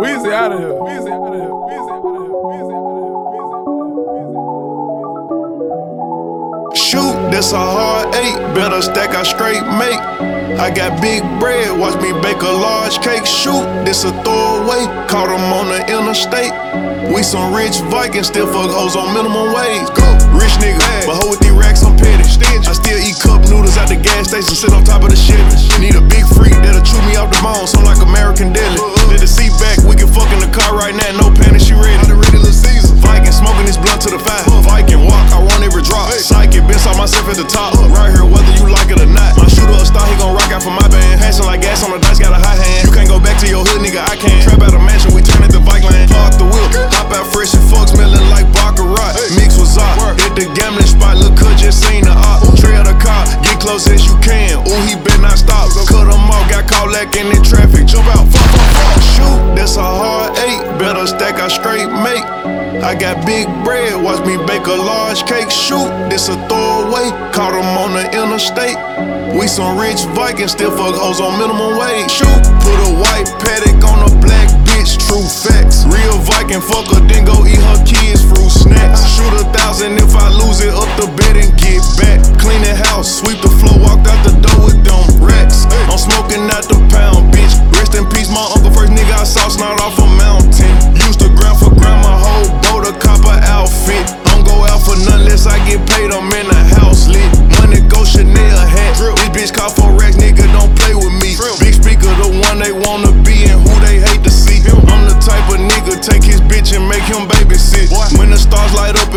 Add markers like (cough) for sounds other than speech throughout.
Weezy out of here. Weezy out of here. Weezy out of here. Weezy out of here. Weezy out of here. Shoot, this a hard eight. Better stack I straight make. I got big bread, watch me bake a large cake. Shoot, this a throwaway. Caught 'em on the interstate. We some rich Vikings, still fuck hoes on minimum wage. Go, rich nigga, but hoe with these racks, I'm petty. I still eat cup noodles at the gas station, sit on top of the Chevy. Need a big freak that'll chew me off the bone, sound like American Out a mansion, we turn it to bike lane. Park the wheel, hop out fresh and fuck, smelling like Baccarat. Mix was up, hit the gambling spot, look, cut just seen the op. Trail the car, get close as you can. Ooh, he better not stop. Cut him off, got caught lacking in the traffic. Jump out, fuck, fuck, fuck. Shoot, that's a hard eight. Better stack, I straight make. I got big bread, watch me bake a large cake. Shoot, this a throwaway. Caught 'em on the interstate. We some rich Vikings, still fuck hoes on minimum wage. Shoot, put a white Patek on a black bitch, true facts. Real Viking, fuck her, then go eat her kids' fruit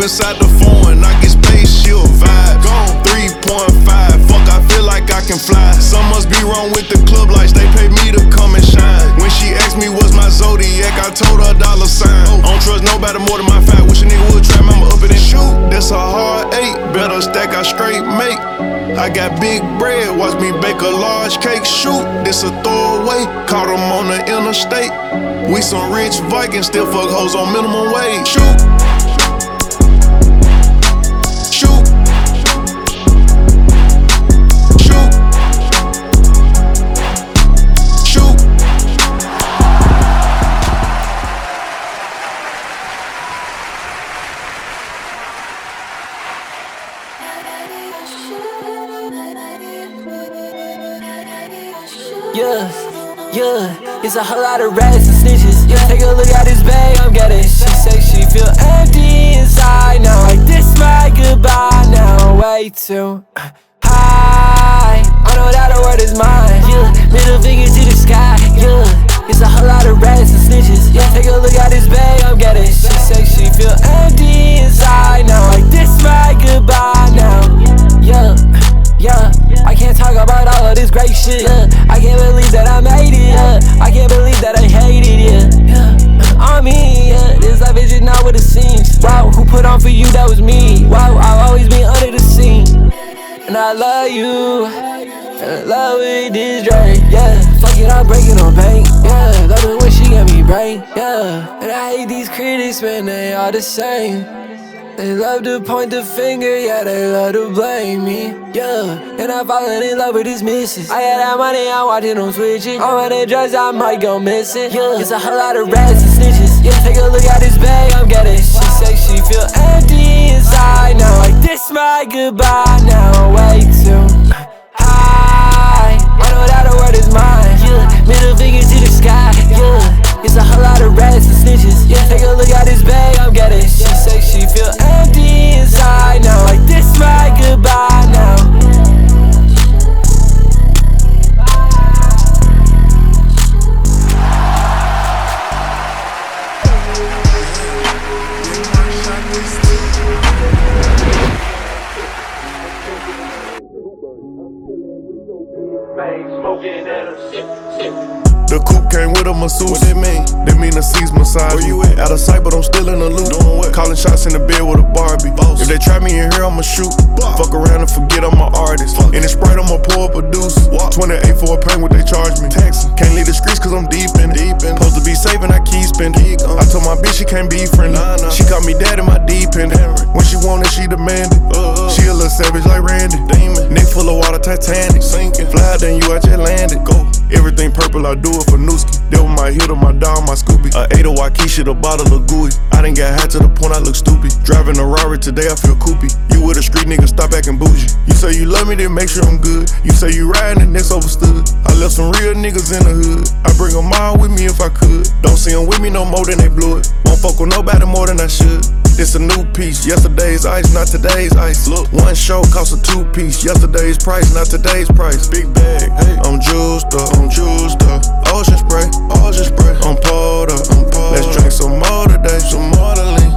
inside the phone, I get spaceship vibe. Gone 3.5, fuck, I feel like I can fly. Some must be wrong with the club lights, they pay me to come and shine. When she asked me what's my zodiac, I told her dollar sign. Don't trust nobody more than my fat. Wish a nigga would try, mama up it and shoot. That's a hard eight, better stack, I straight make. I got big bread, watch me bake a large cake. Shoot, this a throwaway. Caught 'em on the interstate. We some rich Vikings, still fuck hoes on minimum wage. Shoot. It's a whole lot of rats and snitches. Yeah, take a look at this bag I'm getting. She say she feel empty inside now. Like this my goodbye now. Way too high. I know that the word is mine. Yeah, middle finger to the sky. Yeah, it's a whole lot of rats and snitches. That was me. Wow, I've always been under the scene, and I love you. Fell in love with this drink. Yeah, fuck it, I'm breaking on bank. Yeah, love it when she got me brain. Yeah, and I hate these critics, man. They all the same. They love to point the finger, yeah, they love to blame me, yeah. And I'm falling in love with these misses. I got that money, I'm watching them switching. I'm the drugs, I might go missing, yeah. It's a whole lot of rats and snitches, yeah. Take a look at this bag I'm getting. She say she feel empty inside now. Like this my goodbye now, way too high. I know that the word is mine, yeah. Middle finger to the sky, yeah. It's a whole lot of rats and snitches, yeah. Take a look at this bag I'm getting. She say she feel The coupe came with a masseuse. What that mean? That mean the seats massage. Where you at? Out of sight, but I'm still in the loop. Doing what? Calling shots in the bed with a Barbie. Boss. If they try me in here, I'ma shoot. Boss. Fuck around and forget I'm an artist. Fuck. In the Sprite, I'ma pour up a deuce. Walk. 28 for a pain, what they charge me. Taxi. Can't leave the streets cause I'm deep and I keep spending. I told my bitch she can't be friendly. She call me dad in my deep end. When she wanted, she demanded. Uh, uh. She a little savage like Randy. Neck full of water, Titanic. Sinking. Fly, then you out just landed. Go. Everything purple, I do it for Nooski. Devil my hitter, my dog, my Scooby. A 8 of Waikisha, the bottle of gooey. I done got high to the point I look stupid. Driving a Rari today, I feel coopy. You with a street nigga, stop acting bougie. You say you love me, then make sure I'm good. You say you riding, and that's overstood. I left some real niggas in the hood. I bring them all with me if I could. Don't see them with me no more than they blew it. Won't fuck with nobody more than I should. It's a new piece. Yesterday's ice, not today's ice. Look, one show costs a two piece. Yesterday's price, not today's price. Big bag, hey. I'm juiced up, I'm juiced up. Ocean spray, ocean spray. I'm pulled up, Let's drink some more today, some more.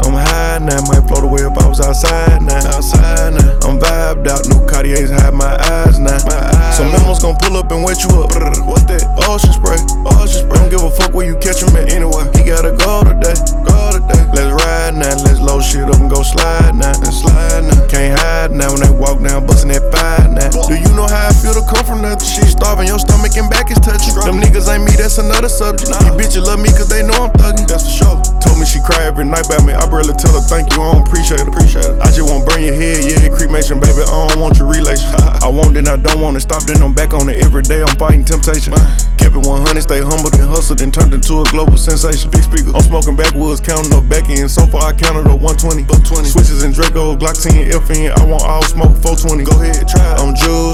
I'm high now, might float away if I was outside now. Outside now. I'm vibed out, new Cartiers hide my eyes now. My eyes. Some memos gon' pull up and wet you up. What that? Ocean spray, ocean spray. Don't give a fuck where you catch him at anyway. He gotta go today, go today. Let's ride now, let's load shit up and go slide now, and slide now. Can't hide now when they walk down, bustin' that five now. Do you know how I feel to come from nothing? She starving, your stomach and back is touching. Them niggas ain't me, that's another subject. Bitches love me cause they know I'm thuggin', that's for sure. Told me she cry every night about me, I barely tell her thank you, I don't appreciate it. Appreciate it. I just want burn your head, yeah, cremation, baby, I don't want your relation. (laughs) I want it, I don't want it, stop, then I'm back on it every day, I'm fighting temptation. Kept it 100, stay humble, then hustled, and turned into a global sensation. Big speaker, I'm smoking backwoods, counting up back in. So far, I counted up 120. 120. Switches and Draco, Glock 10, FN. I want all smoke 420. Go ahead, try. it. I'm juiced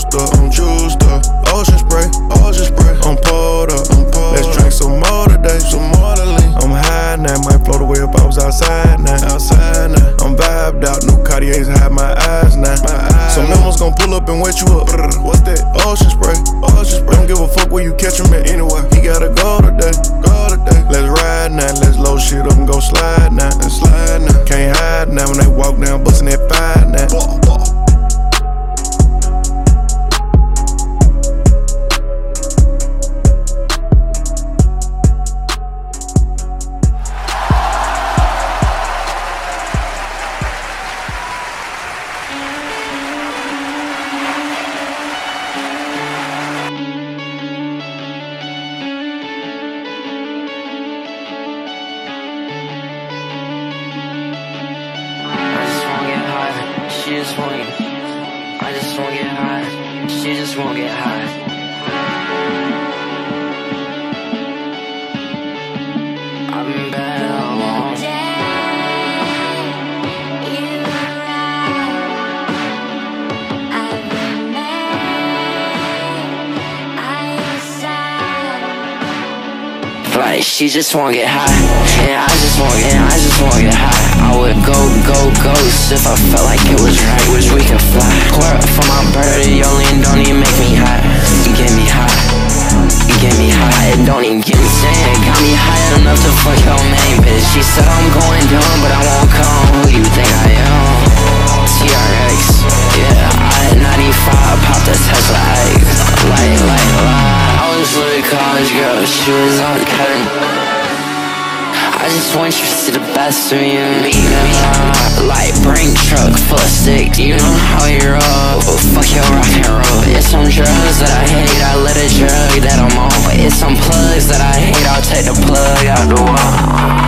Don't give a fuck where you catch him at anyway. He gotta go today, go today. Let's ride now, let's load shit up and go slide now, and slide now. Can't hide now when they walk down, bustin' that five now. Just wanna get. I just wanna get high. She just wanna get high. I've been bad all along. Like she just wanna get high, and I just wanna get, I just wanna get high. I would if I felt like it was right. Wish we could fly. Pour up for my birdie, only don't even make me hot. You get me high, you get me high. It don't even get me saying. Got me high enough to fuck your main bitch. She said I'm going dumb, but I won't come. Who you think I am? TRX, yeah. I had 95, popped a Tesla. Like, like, like. I was with a college girl, she was on. I just want you to see the best of me and me Light brain truck full of sticks, you know how you roll. Oh, fuck your rock and roll. It's some drugs that I hate, I let a drug that I'm on. It's some plugs that I hate, I'll take the plug out the wall.